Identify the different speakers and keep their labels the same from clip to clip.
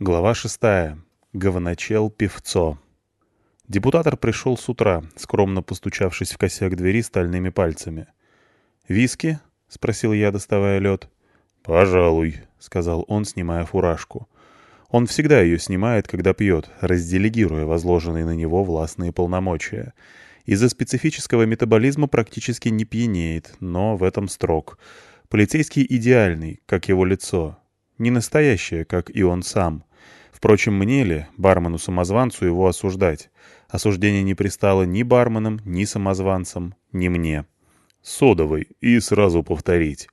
Speaker 1: Глава шестая. Говночел Певцо. Депутатор пришел с утра, скромно постучавшись в косяк двери стальными пальцами. «Виски?» — спросил я, доставая лед.
Speaker 2: «Пожалуй», —
Speaker 1: сказал он, снимая фуражку. Он всегда ее снимает, когда пьет, разделегируя возложенные на него властные полномочия. Из-за специфического метаболизма практически не пьянеет, но в этом строг. Полицейский идеальный, как его лицо. Не настоящее, как и он сам — Впрочем, мне ли, бармену-самозванцу, его осуждать? Осуждение не пристало ни барменам, ни самозванцам, ни мне.
Speaker 2: Содовой, и сразу повторить.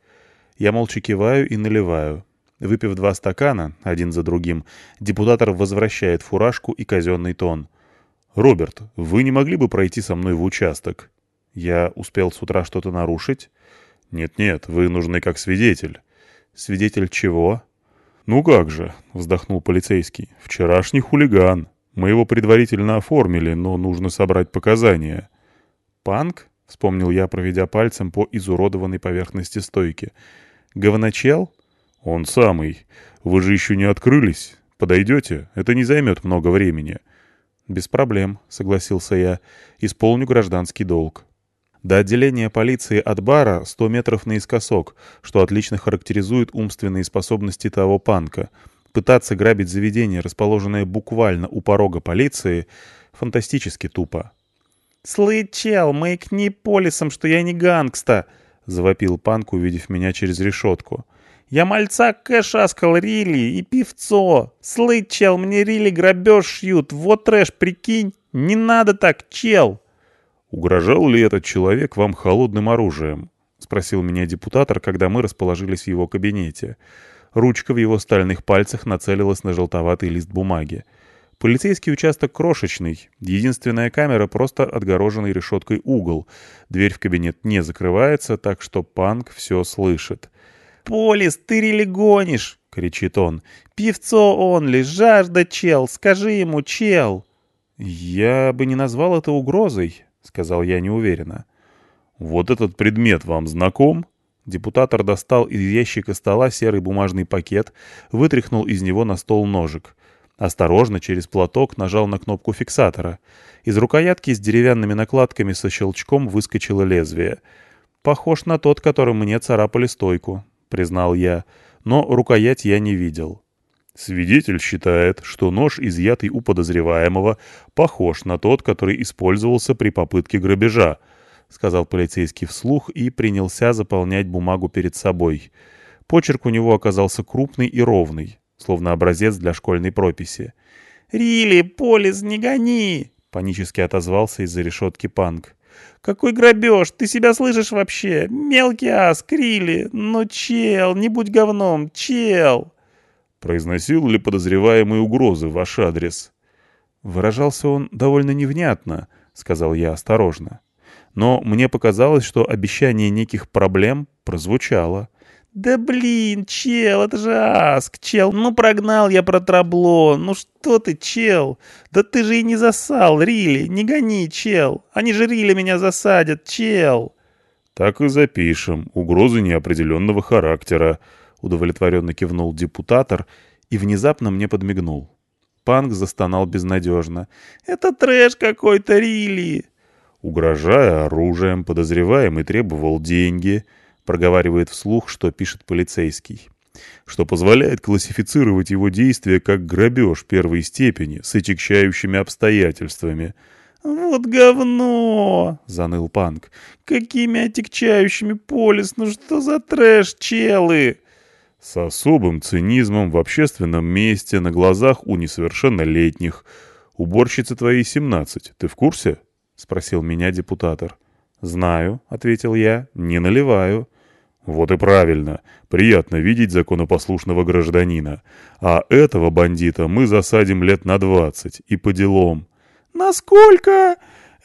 Speaker 1: Я молча киваю и наливаю. Выпив два стакана, один за другим, депутатор возвращает фуражку и казенный тон.
Speaker 2: «Роберт, вы не могли бы пройти со мной в участок?»
Speaker 1: «Я успел с утра что-то нарушить?»
Speaker 2: «Нет-нет, вы нужны как свидетель».
Speaker 1: «Свидетель чего?»
Speaker 2: «Ну как же», — вздохнул полицейский, — «вчерашний хулиган. Мы его предварительно оформили, но нужно собрать показания».
Speaker 1: «Панк?» — вспомнил я, проведя пальцем по изуродованной поверхности стойки. «Говночел?»
Speaker 2: «Он самый. Вы же еще не открылись. Подойдете? Это не займет много времени».
Speaker 1: «Без проблем», — согласился я. «Исполню гражданский долг». До отделения полиции от бара 100 метров наискосок, что отлично характеризует умственные способности того панка. Пытаться грабить заведение, расположенное буквально у порога полиции, фантастически тупо. «Слый, чел, маякни полисом, что я не гангста!» — завопил панк, увидев меня через решетку. «Я мальца кэшаскал Рили и певцо! Слый, мне Рили грабеж шьют, вот трэш, прикинь! Не надо так, чел!»
Speaker 2: «Угрожал ли этот человек вам холодным оружием?» — спросил меня депутатор, когда мы расположились в его кабинете. Ручка в его стальных пальцах нацелилась на желтоватый лист бумаги. Полицейский участок крошечный. Единственная камера — просто отгороженный решеткой угол. Дверь в кабинет не закрывается, так что Панк все слышит.
Speaker 1: «Полис, ты рели гонишь!» — кричит он. «Певцо он ли, жажда, чел! Скажи ему, чел!» «Я бы не назвал это угрозой», — сказал я неуверенно.
Speaker 2: «Вот этот предмет вам знаком?»
Speaker 1: Депутатор достал из ящика стола серый бумажный пакет, вытряхнул из него на стол ножик. Осторожно, через платок, нажал на кнопку фиксатора. Из рукоятки с деревянными накладками со щелчком выскочило лезвие. «Похож на тот, которым мне царапали стойку», — признал я. Но рукоять я не видел.
Speaker 2: Свидетель считает, что нож, изъятый у подозреваемого, похож на тот, который использовался при попытке грабежа, — сказал полицейский вслух и принялся заполнять бумагу перед собой.
Speaker 1: Почерк у него оказался крупный и ровный, словно образец для школьной прописи. «Рили, Полис, не гони!» — панически отозвался из-за решетки Панк. «Какой грабеж! Ты себя слышишь вообще? Мелкий ас, Крили! Ну, чел, не будь говном, чел!»
Speaker 2: Произносил ли подозреваемый угрозы в ваш адрес?
Speaker 1: Выражался он довольно невнятно, сказал я осторожно. Но мне показалось, что обещание неких проблем прозвучало. «Да блин, чел, это же Аск, чел, ну прогнал я про трабло, ну что ты, чел? Да ты же и не засал, Рили, не гони, чел, они же Рили меня засадят, чел!»
Speaker 2: «Так и запишем, угрозы неопределенного характера», удовлетворенно кивнул депутатор и внезапно мне подмигнул.
Speaker 1: Панк застонал безнадежно. «Это трэш какой-то, Рили!»
Speaker 2: Угрожая оружием, подозреваемый требовал деньги, проговаривает вслух, что пишет полицейский, что позволяет классифицировать его действия как грабеж первой степени с отягчающими обстоятельствами.
Speaker 1: «Вот говно!» — заныл Панк. «Какими отягчающими полис? Ну что за трэш, челы?»
Speaker 2: С особым цинизмом в общественном месте, на глазах у несовершеннолетних. Уборщица твоей семнадцать, ты в курсе? — спросил меня депутатор.
Speaker 1: «Знаю», — ответил я, — «не наливаю».
Speaker 2: «Вот и правильно. Приятно видеть законопослушного гражданина. А этого бандита мы засадим лет на двадцать, и по делам».
Speaker 1: «Насколько?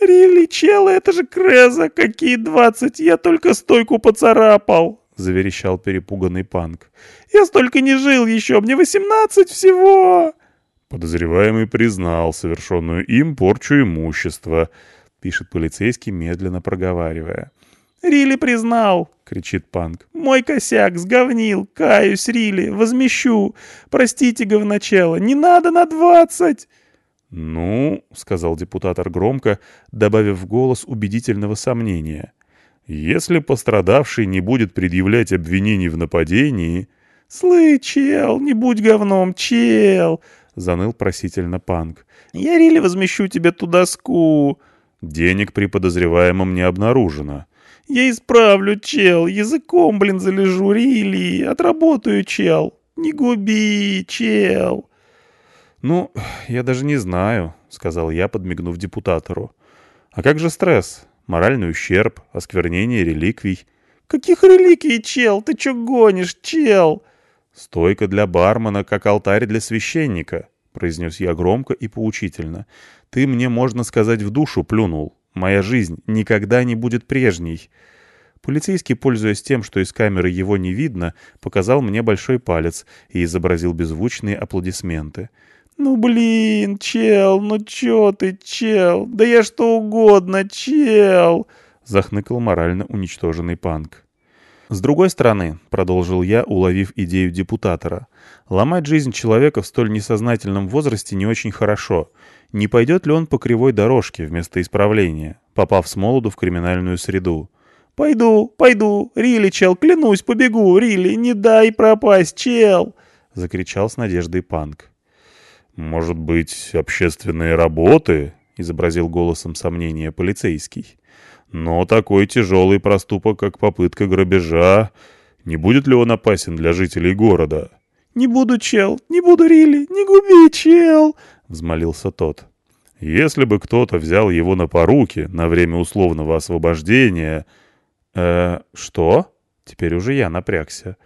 Speaker 1: Рили, челы, это же Креза! Какие двадцать? Я только стойку поцарапал!» Заверещал перепуганный панк. «Я столько не жил еще, мне восемнадцать всего!»
Speaker 2: Подозреваемый признал совершенную им порчу имущества, пишет полицейский, медленно проговаривая.
Speaker 3: «Рили признал!» — кричит Панк. «Мой косяк, сговнил, каюсь, Рили, возмещу. Простите, говночало, не надо на двадцать!»
Speaker 1: «Ну», — сказал депутатор громко, добавив в голос убедительного сомнения, «если пострадавший не будет предъявлять обвинений в нападении...»
Speaker 3: «Слы, чел, не будь говном, чел!» — заныл просительно Панк. «Я рили возмещу тебе ту доску!»
Speaker 1: «Денег при подозреваемом не обнаружено».
Speaker 3: «Я исправлю, чел, языком, блин, залежу, рили, отработаю, чел. Не губи, чел!»
Speaker 1: «Ну, я даже не знаю», — сказал я, подмигнув депутатору. «А как же стресс? Моральный ущерб, осквернение реликвий?»
Speaker 3: «Каких реликвий, чел? Ты чё гонишь, чел?»
Speaker 1: «Стойка для бармена, как алтарь для священника», — произнес я громко и поучительно. «Ты мне, можно сказать, в душу плюнул. Моя жизнь никогда не будет прежней». Полицейский, пользуясь тем, что из камеры его не видно, показал мне большой палец и изобразил беззвучные аплодисменты.
Speaker 3: «Ну блин, чел, ну чё ты, чел? Да я что угодно, чел!» — захныкал морально уничтоженный панк.
Speaker 1: «С другой стороны», — продолжил я, уловив идею депутатора, «ломать жизнь человека в столь несознательном возрасте не очень хорошо. Не пойдет ли он по кривой дорожке вместо исправления, попав с молоду в криминальную среду?»
Speaker 3: «Пойду, пойду, Рили, чел, клянусь, побегу, Рили, не дай пропасть, чел!» — закричал с надеждой Панк.
Speaker 1: «Может быть, общественные работы?» — изобразил голосом сомнения полицейский. «Но такой тяжелый проступок, как попытка грабежа, не будет ли он опасен для жителей города?»
Speaker 3: «Не буду, чел, не буду, Рилли, не губи, чел!» — взмолился тот.
Speaker 1: «Если бы кто-то взял его на поруки на время условного освобождения...»
Speaker 3: «Э, что?» Теперь уже я напрягся.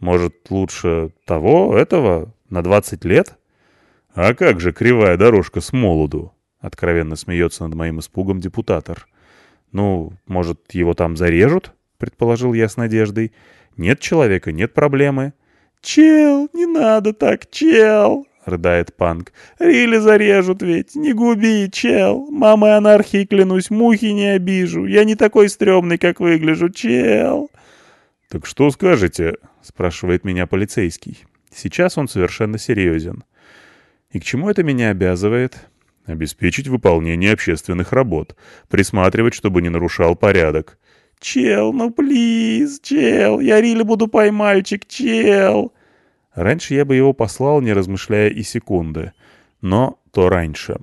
Speaker 3: «Может, лучше того, этого, на двадцать лет?»
Speaker 1: «А как же кривая дорожка с молоду?» — откровенно смеется над моим испугом депутатор.
Speaker 3: «Ну, может, его там зарежут?» — предположил я с надеждой. «Нет человека, нет проблемы». «Чел, не надо так, чел!» — рыдает Панк. «Рили зарежут ведь, не губи, чел! Мамой анархии, клянусь, мухи не обижу. Я не такой стрёмный, как выгляжу, чел!»
Speaker 1: «Так что скажете?» — спрашивает меня полицейский. Сейчас он совершенно серьезен. И к чему это меня обязывает? Обеспечить выполнение общественных работ, присматривать, чтобы не нарушал порядок.
Speaker 3: «Чел, ну плиз, чел, я Рили буду поймальчик, чел!»
Speaker 1: Раньше я бы его послал, не размышляя и секунды. Но то раньше.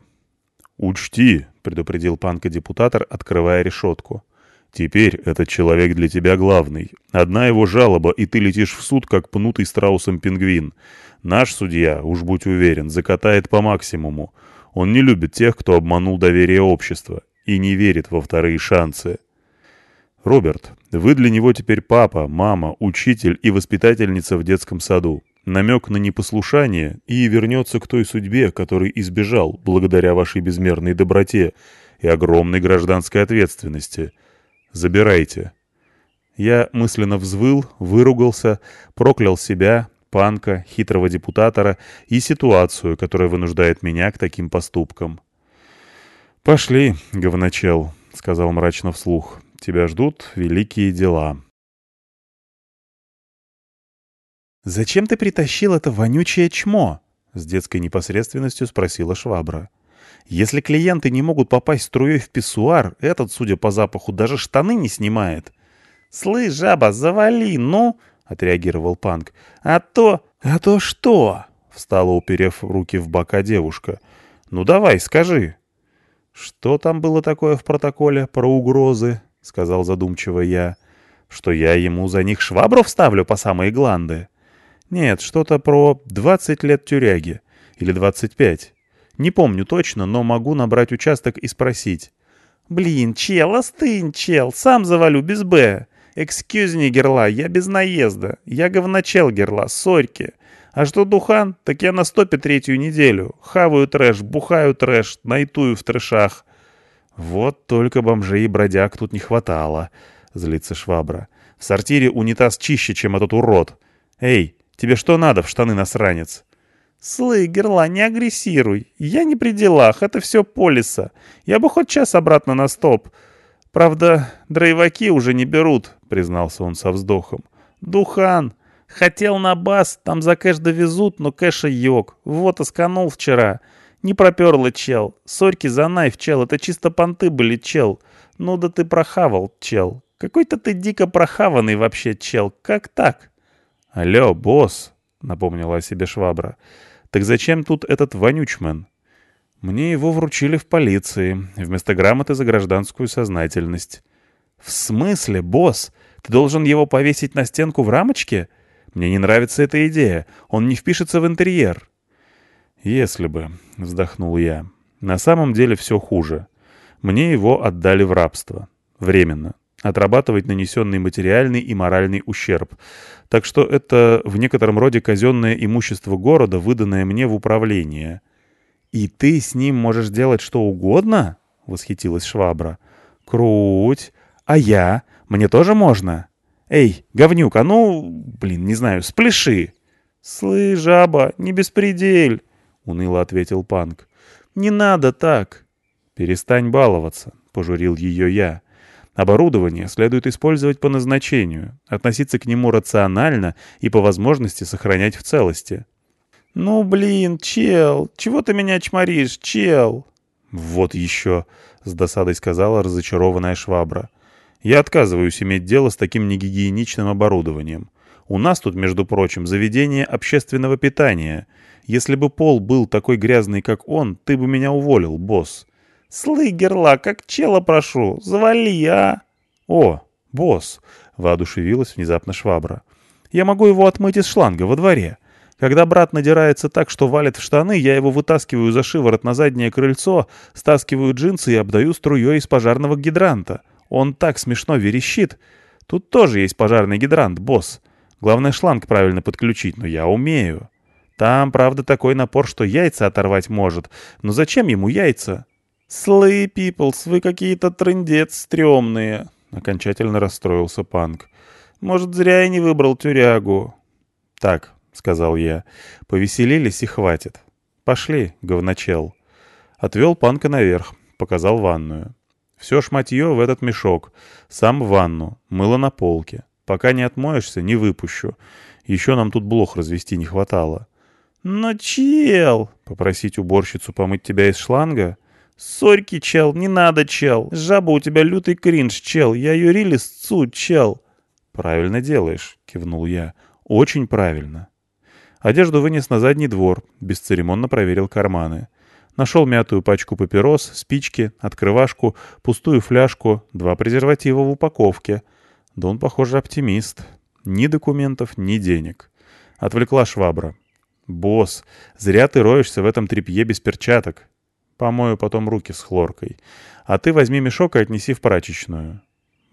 Speaker 1: «Учти», — предупредил панка-депутатор, открывая решетку. «Теперь этот человек для тебя главный. Одна его жалоба, и ты летишь в суд, как пнутый страусом пингвин. Наш судья, уж будь уверен, закатает по максимуму. Он не любит тех, кто обманул доверие общества, и не верит во вторые шансы. Роберт, вы для него теперь папа, мама, учитель и воспитательница в детском саду. Намек на непослушание и вернется к той судьбе, которой избежал благодаря вашей безмерной доброте и огромной гражданской ответственности. Забирайте. Я мысленно взвыл, выругался, проклял себя, панка, хитрого депутатора и ситуацию, которая вынуждает меня к таким поступкам. «Пошли, говночел», — сказал мрачно вслух. «Тебя ждут великие дела».
Speaker 3: «Зачем ты притащил это вонючее чмо?» — с детской непосредственностью спросила швабра. «Если клиенты не могут попасть струей в писсуар, этот, судя по запаху, даже штаны не снимает». «Слышь, жаба, завали, ну!» — отреагировал Панк. «А то...» «А то что?» — встала, уперев руки в бока девушка. «Ну давай, скажи». «Что там было такое в протоколе про угрозы?» — сказал задумчиво я. «Что я ему за них швабру вставлю по самые гланды?» «Нет, что-то про двадцать лет тюряги. Или двадцать пять. Не помню точно, но могу набрать участок и спросить». «Блин, чел, остынь, чел, сам завалю без «Б». «Экскьюзни, Герла, я без наезда. Я говночел, Герла, сорьки. А что Духан, так я на стопе третью неделю. Хаваю трэш, бухаю трэш, найтую в трэшах». «Вот только бомжей и бродяг тут не хватало», — злится швабра. «В сортире унитаз чище, чем этот урод. Эй, тебе что надо в штаны насранец?» «Слы, Герла, не агрессируй. Я не при делах, это все полиса. Я бы хоть час обратно на стоп. Правда, драйваки уже не берут, признался он со вздохом. Духан. Хотел на бас, там за кэш довезут, но кэша йог. Вот осканул вчера. Не проперло, чел. Сорьки за найф, чел, это чисто понты были, чел. Ну да ты прохавал, чел. Какой-то ты дико прохаванный вообще, чел. Как так?
Speaker 2: Алло, босс, напомнила о себе швабра. Так зачем тут этот вонючмен? Мне его вручили в полиции, вместо грамоты за гражданскую сознательность.
Speaker 3: В смысле, босс? Ты должен его повесить на стенку в рамочке? Мне не нравится эта идея. Он не впишется в интерьер.
Speaker 2: «Если бы», — вздохнул я. «На самом деле все хуже. Мне его отдали в рабство. Временно. Отрабатывать нанесенный материальный и моральный ущерб. Так что это в некотором роде казенное имущество города, выданное мне в управление».
Speaker 3: «И ты с ним можешь делать что угодно?» — восхитилась Швабра. «Круть! А я? Мне тоже можно? Эй, говнюк, а ну, блин, не знаю, спляши!» «Слышь, жаба, не беспредель!» — уныло ответил Панк. «Не надо так!»
Speaker 2: «Перестань баловаться», — пожурил ее я. «Оборудование следует использовать по назначению, относиться к нему рационально и по возможности сохранять в целости».
Speaker 3: «Ну, блин, чел, чего ты меня чморишь, чел?»
Speaker 2: «Вот еще», — с досадой сказала разочарованная швабра. «Я отказываюсь иметь дело с таким негигиеничным оборудованием. У нас тут, между прочим, заведение общественного питания — если бы Пол был такой грязный, как он, ты бы меня уволил, босс.
Speaker 3: Слы, герла, как чела прошу, завали, а?
Speaker 2: О, босс, воодушевилась внезапно швабра. Я могу его отмыть из шланга во дворе. Когда брат надирается так, что валит в штаны, я его вытаскиваю за шиворот на заднее крыльцо, стаскиваю джинсы и обдаю струей из пожарного гидранта. Он так смешно верещит. Тут тоже есть пожарный гидрант, босс. Главное шланг правильно подключить, но я умею. Там, правда, такой напор, что яйца оторвать может. Но зачем ему яйца?
Speaker 3: «Слэй, пиплс, вы какие-то трындец стрёмные», — окончательно расстроился Панк. «Может, зря я не выбрал тюрягу».
Speaker 2: «Так», — сказал я, — «повеселились и хватит. Пошли, говночел». Отвел Панка наверх, показал ванную. Все шматье в этот мешок, сам в ванну, мыло на полке. Пока не отмоешься, не выпущу. Еще нам тут блох развести не хватало.
Speaker 3: «Но, чел!» — попросить уборщицу помыть тебя из шланга? «Сорьки, чел, не надо, чел! Жаба у тебя лютый кринж, чел! Я ее рилисцу, чел!»
Speaker 2: «Правильно делаешь», — кивнул я. «Очень правильно». Одежду вынес на задний двор, бесцеремонно проверил карманы. Нашел мятую пачку папирос, спички, открывашку, пустую фляжку, два презерватива в упаковке. Да он, похоже, оптимист. Ни документов, ни денег. Отвлекла швабра. «Босс, зря ты роешься в этом тряпье без перчаток. Помою потом руки с хлоркой. А ты возьми мешок и отнеси в прачечную».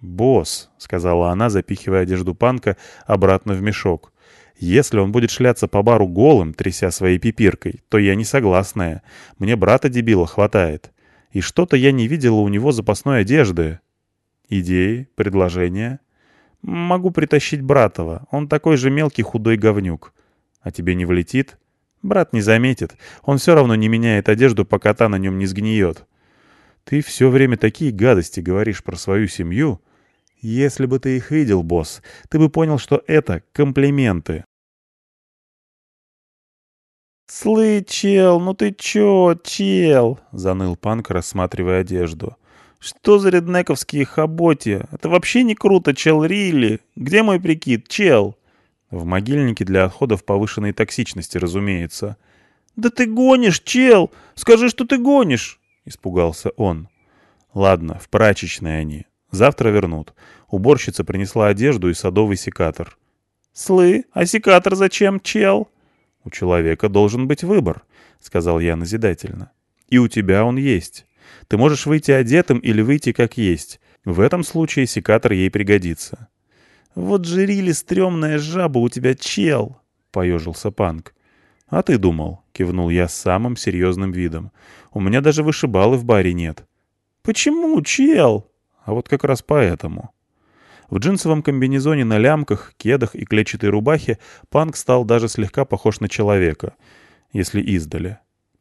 Speaker 2: «Босс», — сказала она, запихивая одежду панка обратно в мешок, — «если он будет шляться по бару голым, тряся своей пипиркой, то я не согласная. Мне брата-дебила хватает. И что-то я не видела у него запасной одежды». «Идеи? Предложения?» «Могу притащить Братова. Он такой же мелкий худой говнюк. А тебе не влетит? Брат не заметит. Он все равно не меняет одежду, пока та на нем не сгниет. Ты все время такие гадости говоришь про свою семью. Если бы ты их видел, босс, ты бы понял, что это комплименты.
Speaker 3: «Слы, чел, ну ты чё, чел?» — заныл Панк, рассматривая одежду. «Что за реднековские хаботи? Это вообще не круто, чел, Рилли. Где мой прикид, чел?»
Speaker 2: В могильнике для отходов повышенной токсичности, разумеется.
Speaker 3: «Да ты гонишь, чел! Скажи, что ты гонишь!» — испугался он.
Speaker 2: «Ладно, в прачечной они. Завтра вернут. Уборщица принесла одежду и садовый секатор».
Speaker 3: «Слы, а секатор зачем, чел?»
Speaker 2: «У человека должен быть выбор», — сказал я назидательно. «И у тебя он есть. Ты можешь выйти одетым или выйти как есть. В этом случае секатор ей пригодится.
Speaker 3: «Вот же Рили стрёмная жаба у тебя, чел!» — поежился Панк.
Speaker 2: «А ты думал?» — кивнул я самым серьезным видом. «У меня даже вышибалы в баре нет».
Speaker 3: «Почему, чел?»
Speaker 2: «А вот как раз поэтому». В джинсовом комбинезоне на лямках, кедах и клетчатой рубахе Панк стал даже слегка похож на человека, если издали.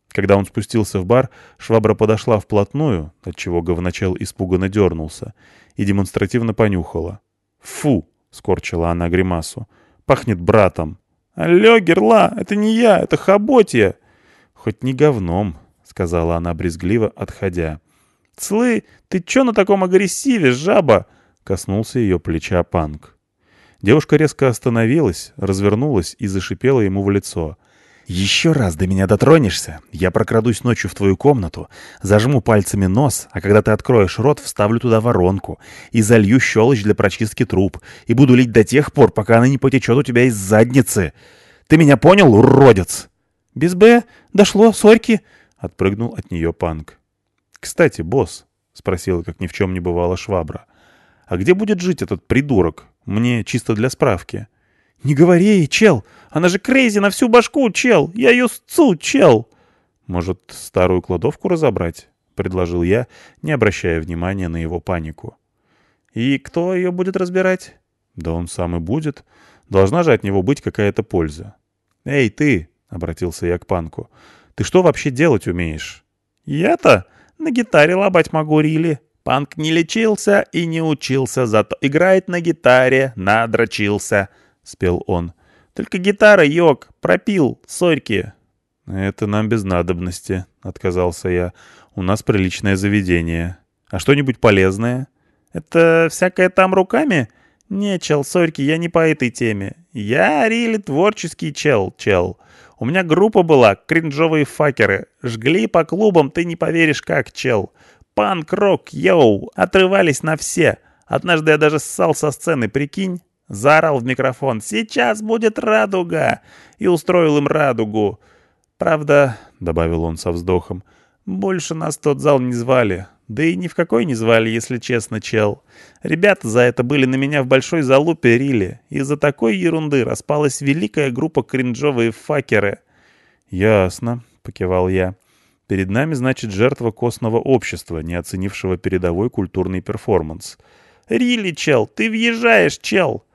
Speaker 1: Когда он спустился в бар, швабра подошла вплотную, отчего говночел испуганно дернулся, и демонстративно понюхала. «Фу!» — скорчила она гримасу. «Пахнет братом!» «Алло, Герла, это не я, это Хаботья!» «Хоть не говном», — сказала она брезгливо, отходя. «Слы, ты чё на таком агрессиве, жаба?» — коснулся ее плеча Панк. Девушка резко остановилась, развернулась и зашипела ему в лицо. «Еще раз до меня дотронешься, я прокрадусь ночью в твою комнату, зажму пальцами нос, а когда ты откроешь рот, вставлю туда воронку и залью щелочь для прочистки труб, и буду лить до тех пор, пока она не потечет у тебя из задницы. Ты меня понял, уродец?» «Без Б? Дошло, сорьки!» — отпрыгнул от нее Панк. «Кстати, босс», — спросила, как ни в чем не бывало швабра, — «а где будет жить этот придурок? Мне чисто для справки». «Не говори ей, чел! Она же крейзи на всю башку, чел! Я ее сцу, чел!» «Может, старую кладовку разобрать?» — предложил я, не обращая внимания на его панику. «И кто ее будет разбирать?» «Да он сам и будет. Должна же от него быть какая-то польза». «Эй, ты!» — обратился я к панку. «Ты что вообще делать умеешь?» «Я-то на гитаре лобать могу, Рили. Панк не лечился и не учился, зато играет на гитаре, надрочился». — спел он. «Только гитара, йог, пропил, сорьки». «Это нам без надобности», — отказался я. «У нас приличное заведение. А что-нибудь полезное?» «Это всякое там руками?» «Не, чел, сорьки, я не по этой теме. Я, Рили, творческий чел, чел. У меня группа была, кринжовые факеры. Жгли по клубам, ты не поверишь как, чел. Панк-рок, йоу, отрывались на все. Однажды я даже ссал со сцены, прикинь. Заорал в микрофон «Сейчас будет радуга!» и устроил им радугу. «Правда», — добавил он со вздохом, — «больше нас тот зал не звали. Да и ни в какой не звали, если честно, чел. Ребята за это были на меня в большой залупе рили. Из-за такой ерунды распалась великая группа кринжовые факеры». «Ясно», — покивал я. «Перед нами, значит, жертва костного общества, не оценившего передовой культурный перформанс». «Рили, чел, ты въезжаешь, чел!»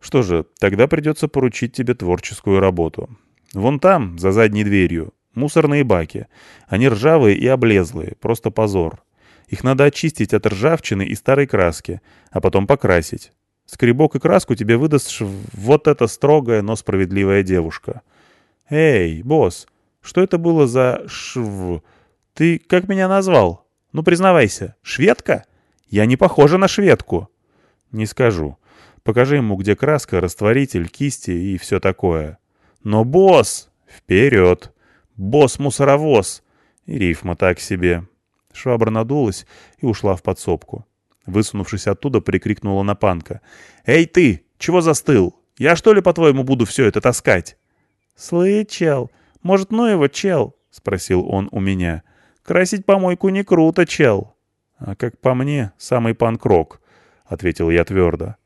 Speaker 1: Что же, тогда придется поручить тебе творческую работу. Вон там, за задней дверью, мусорные баки. Они ржавые и облезлые, просто позор. Их надо очистить от ржавчины и старой краски, а потом покрасить. Скребок и краску тебе выдаст вот эта строгая, но справедливая девушка. Эй, босс, что это было за шв... Ты как меня назвал? Ну, признавайся, шведка? Я не похожа на шведку. Не скажу. Покажи ему, где краска, растворитель, кисти и все такое. Но босс! Вперед! Босс-мусоровоз! И рифма так себе. Швабра надулась и ушла в подсобку. Высунувшись оттуда, прикрикнула на панка. «Эй ты! Чего застыл? Я что ли, по-твоему, буду все это таскать?» «Слышь, чел, может, ну его, чел?» — спросил он у меня. «Красить помойку не круто, чел». «А как по мне, самый панк-рок», — ответил я твердо.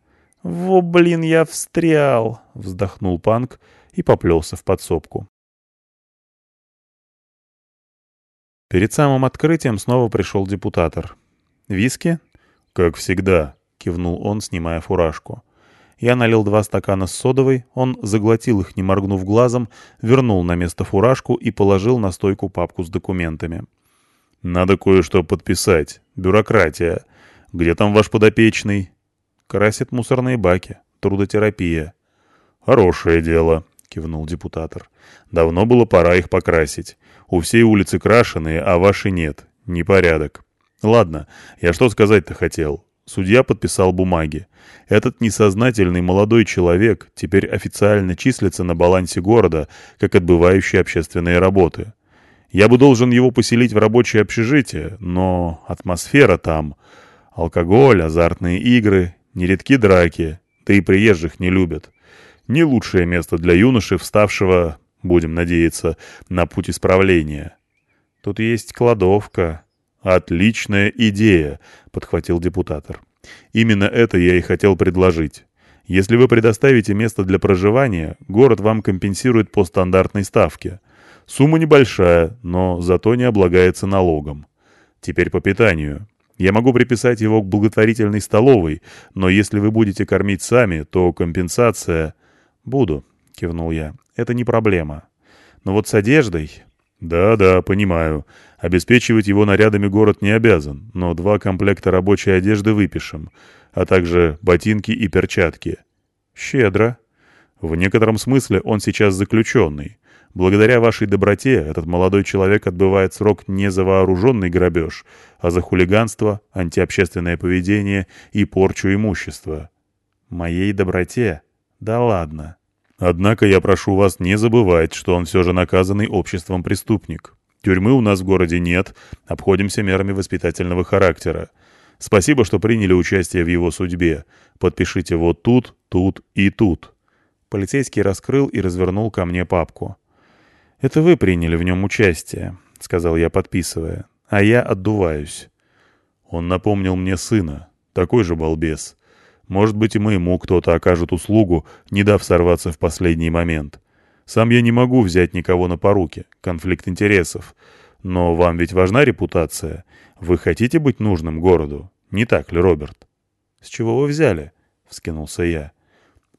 Speaker 1: «Во, блин, я встрял!» — вздохнул Панк и поплелся в подсобку. Перед самым открытием снова пришел депутатор. «Виски?» «Как всегда», — кивнул он, снимая фуражку. Я налил два стакана с содовой, он заглотил их, не моргнув глазом, вернул на место фуражку и положил на стойку папку с документами. «Надо кое-что подписать. Бюрократия. Где там ваш подопечный?» Красит мусорные баки. Трудотерапия. «Хорошее дело», — кивнул депутатор. «Давно было пора их покрасить. У всей улицы крашеные, а ваши нет. Непорядок. Ладно, я что сказать-то хотел. Судья подписал бумаги. Этот несознательный молодой человек теперь официально числится на балансе города, как отбывающий общественные работы. Я бы должен его поселить в рабочее общежитие, но атмосфера там... Алкоголь, азартные игры, Нередки драки, да и приезжих не любят. Не лучшее место для юноши, вставшего, будем надеяться, на путь исправления. Тут есть кладовка. Отличная идея, подхватил депутатор. Именно это я и хотел предложить. Если вы предоставите место для проживания, город вам компенсирует по стандартной ставке. Сумма небольшая, но зато не облагается налогом. Теперь по питанию. Я могу приписать его к благотворительной столовой, но если вы будете кормить сами, то компенсация... Буду, кивнул я. Это не проблема. Но вот с одеждой... «Да-да, понимаю. Обеспечивать его нарядами город не обязан, но два комплекта рабочей одежды выпишем, а также ботинки и перчатки». «Щедро». «В некотором смысле он сейчас заключенный. Благодаря вашей доброте этот молодой человек отбывает срок не за вооруженный грабеж, а за хулиганство, антиобщественное поведение и порчу имущества».
Speaker 3: «Моей доброте? Да ладно».
Speaker 1: Однако я прошу вас не забывать, что он все же наказанный обществом преступник. Тюрьмы у нас в городе нет, обходимся мерами воспитательного характера. Спасибо, что приняли участие в его судьбе. Подпишите вот тут, тут и тут».
Speaker 3: Полицейский раскрыл и развернул ко мне папку. «Это вы приняли в нем участие», — сказал я, подписывая. «А я отдуваюсь».
Speaker 1: Он напомнил мне сына, такой же балбес. Может быть, и моему кто-то окажет услугу, не дав сорваться в последний момент. Сам я не могу взять никого на поруки, конфликт интересов. Но вам ведь важна репутация. Вы хотите быть нужным городу, не так ли, Роберт?
Speaker 3: «С чего вы взяли?» — вскинулся я.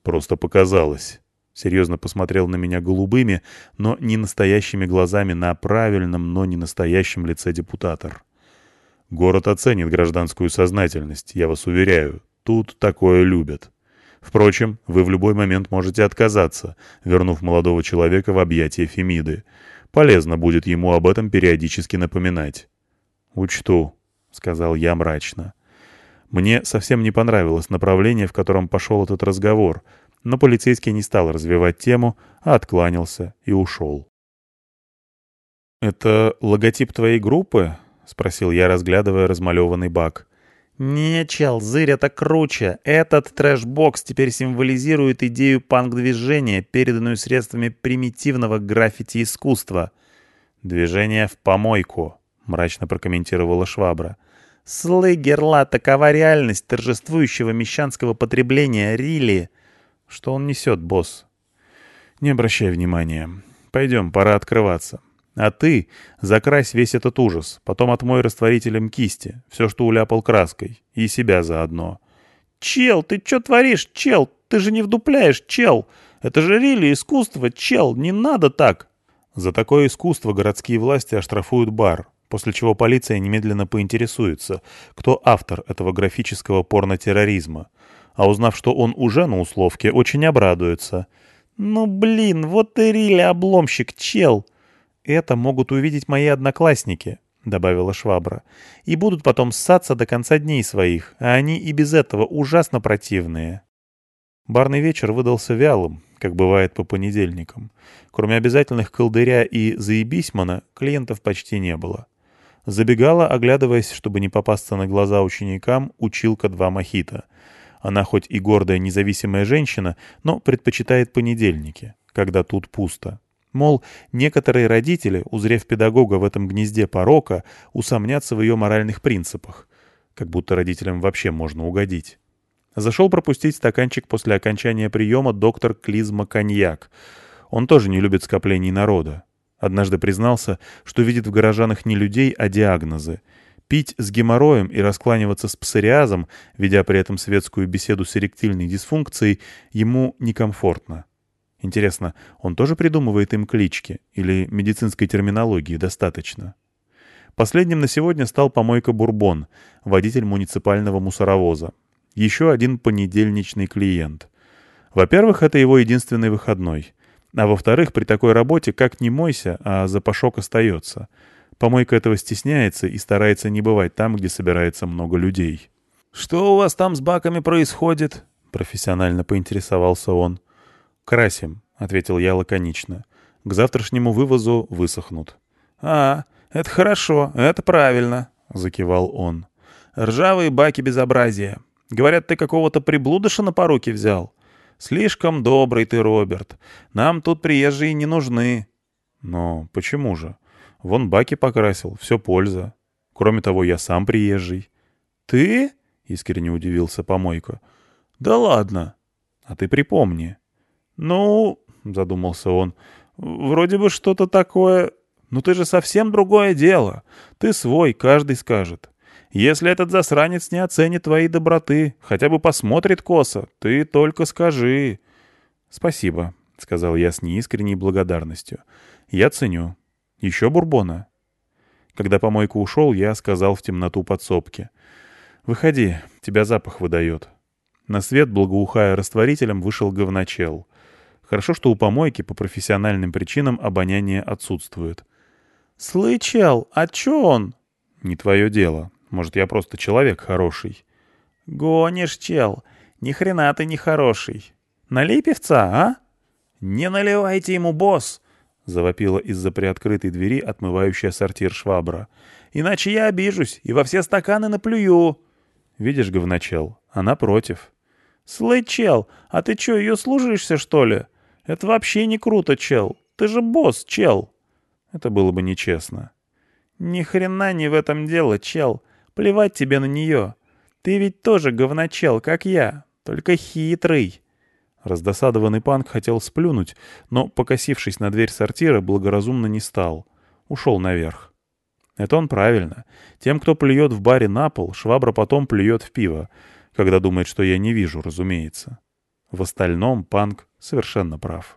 Speaker 1: «Просто показалось».
Speaker 3: Серьезно посмотрел на меня голубыми, но не настоящими глазами на правильном, но не настоящем лице депутатор.
Speaker 1: «Город оценит гражданскую сознательность, я вас уверяю. Тут такое любят. Впрочем, вы в любой момент можете отказаться, вернув молодого человека в объятия Фемиды. Полезно будет ему об этом периодически напоминать.
Speaker 3: «Учту», — сказал я мрачно. Мне совсем не понравилось направление, в котором пошел этот разговор, но полицейский не стал развивать тему, а откланялся и ушел. «Это логотип твоей группы?» — спросил я, разглядывая размалеванный бак.
Speaker 2: «Не, чел, зырь, это круче. Этот трэш-бокс теперь символизирует идею панк-движения, переданную средствами примитивного граффити-искусства».
Speaker 3: «Движение в помойку», — мрачно прокомментировала Швабра.
Speaker 2: «Слы, герла, такова реальность торжествующего мещанского потребления Рили».
Speaker 3: «Что он несет, босс?» «Не обращай внимания. Пойдем, пора открываться. А ты закрась весь этот ужас, потом отмой растворителем кисти, все, что уляпал краской, и себя заодно.
Speaker 2: «Чел, ты что творишь, чел? Ты же не вдупляешь, чел! Это же рили искусство, чел, не надо так!»
Speaker 3: За такое искусство городские власти оштрафуют бар, после чего полиция немедленно поинтересуется, кто автор этого графического порнотерроризма. А узнав, что он уже на условке, очень обрадуется.
Speaker 2: «Ну блин, вот ты рили обломщик, чел!»
Speaker 3: «Это могут увидеть мои одноклассники», — добавила Швабра, «и будут потом ссаться до конца дней своих, а они и без этого ужасно противные». Барный вечер выдался вялым, как бывает по понедельникам. Кроме обязательных колдыря и заебисьмана, клиентов почти не было. Забегала, оглядываясь, чтобы не попасться на глаза ученикам, училка два мохито. Она хоть и гордая независимая женщина, но предпочитает понедельники, когда тут пусто. Мол, некоторые родители, узрев педагога в этом гнезде порока, усомнятся в ее моральных принципах. Как будто родителям вообще можно угодить. Зашел пропустить стаканчик после окончания приема доктор Клизма Коньяк. Он тоже не любит скоплений народа. Однажды признался, что видит в горожанах не людей, а диагнозы. Пить с геморроем и раскланиваться с псориазом, ведя при этом светскую беседу с эректильной дисфункцией, ему некомфортно. Интересно, он тоже придумывает им клички или медицинской терминологии достаточно? Последним на сегодня стал помойка «Бурбон», водитель муниципального мусоровоза. Еще один понедельничный клиент. Во-первых, это его единственный выходной. А во-вторых, при такой работе как не мойся, а запашок остается. Помойка этого стесняется и старается не бывать там, где собирается много людей.
Speaker 2: «Что у вас там с баками происходит?»
Speaker 3: — профессионально поинтересовался он. «Красим», — ответил я лаконично. «К завтрашнему вывозу высохнут».
Speaker 2: «А, это хорошо, это правильно», — закивал он. «Ржавые баки безобразия. Говорят, ты какого-то приблудыша на поруки взял. Слишком добрый ты, Роберт. Нам тут приезжие не нужны».
Speaker 3: «Но почему же? Вон баки покрасил, все польза. Кроме того, я сам приезжий».
Speaker 2: «Ты?»
Speaker 3: — искренне удивился Помойко.
Speaker 2: «Да ладно».
Speaker 3: «А ты припомни».
Speaker 2: «Ну...» — задумался он. «Вроде бы что-то такое... Но ты же совсем другое дело. Ты свой, каждый скажет. Если этот засранец не оценит твоей доброты, хотя бы посмотрит косо, ты только скажи».
Speaker 3: «Спасибо», — сказал я с неискренней благодарностью. «Я ценю».
Speaker 1: Еще бурбона?» Когда помойка ушел, я сказал в темноту подсобки. «Выходи, тебя запах выдает». На свет, благоухая растворителем, вышел говночел. Хорошо, что у помойки по профессиональным причинам обоняние отсутствует.
Speaker 3: «Слычал, а чё он?»
Speaker 1: «Не твое дело. Может, я просто человек хороший».
Speaker 3: «Гонишь, чел. Ни хрена ты не хороший. Налей певца, а?» «Не наливайте ему, босс!» — завопила из-за приоткрытой двери отмывающая сортир швабра. «Иначе я обижусь и во все стаканы наплюю!»
Speaker 1: «Видишь, говночел, она против».
Speaker 3: «Слэй, чел, а ты чё, ее служишься, что ли? Это вообще не круто, чел. Ты же босс, чел!»
Speaker 1: Это было бы нечестно.
Speaker 3: «Ни хрена не в этом дело, чел. Плевать тебе на нее. Ты ведь тоже говночел, как я, только хитрый».
Speaker 1: Раздосадованный панк хотел сплюнуть, но, покосившись на дверь сортира, благоразумно не стал. Ушел наверх. Это он правильно. Тем, кто плюет в баре на пол, швабра потом плюет в пиво, когда думает, что я не вижу, разумеется. В остальном панк совершенно прав.